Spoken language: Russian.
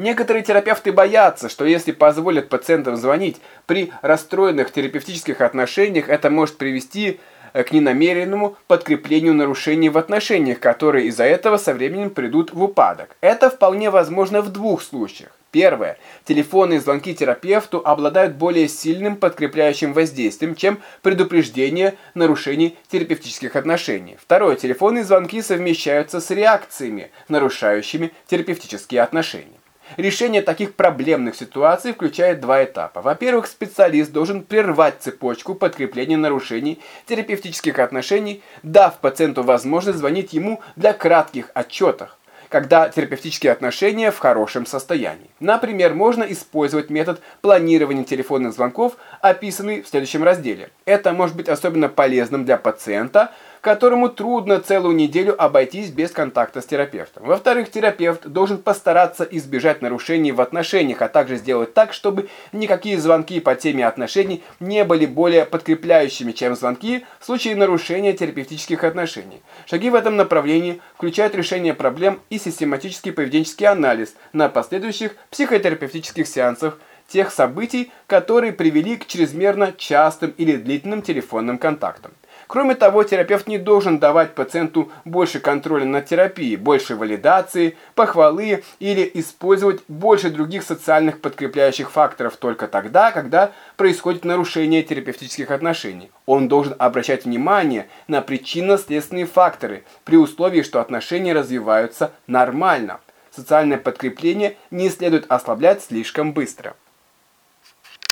Некоторые терапевты боятся, что если позволят пациентам звонить при расстроенных терапевтических отношениях, это может привести э, к ненамеренному подкреплению нарушений в отношениях, которые из-за этого со временем придут в упадок. Это вполне возможно в двух случаях. Первое. Телефонные звонки терапевту обладают более сильным подкрепляющим воздействием, чем предупреждение нарушений терапевтических отношений. Второе. Телефонные звонки совмещаются с реакциями, нарушающими терапевтические отношения. Решение таких проблемных ситуаций включает два этапа. Во-первых, специалист должен прервать цепочку подкрепления нарушений терапевтических отношений, дав пациенту возможность звонить ему для кратких отчетов когда терапевтические отношения в хорошем состоянии. Например, можно использовать метод планирования телефонных звонков, описанный в следующем разделе. Это может быть особенно полезным для пациента, которому трудно целую неделю обойтись без контакта с терапевтом. Во-вторых, терапевт должен постараться избежать нарушений в отношениях, а также сделать так, чтобы никакие звонки по теме отношений не были более подкрепляющими, чем звонки в случае нарушения терапевтических отношений. Шаги в этом направлении включают решение проблем и систематический поведенческий анализ на последующих психотерапевтических сеансах тех событий, которые привели к чрезмерно частым или длительным телефонным контактам. Кроме того, терапевт не должен давать пациенту больше контроля над терапией, больше валидации, похвалы или использовать больше других социальных подкрепляющих факторов только тогда, когда происходит нарушение терапевтических отношений. Он должен обращать внимание на причинно-следственные факторы при условии, что отношения развиваются нормально. Социальное подкрепление не следует ослаблять слишком быстро.